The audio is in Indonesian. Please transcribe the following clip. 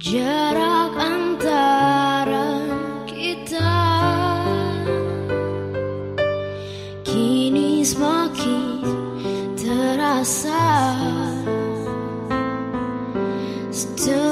jarak antara kita kini semakin terasa. Still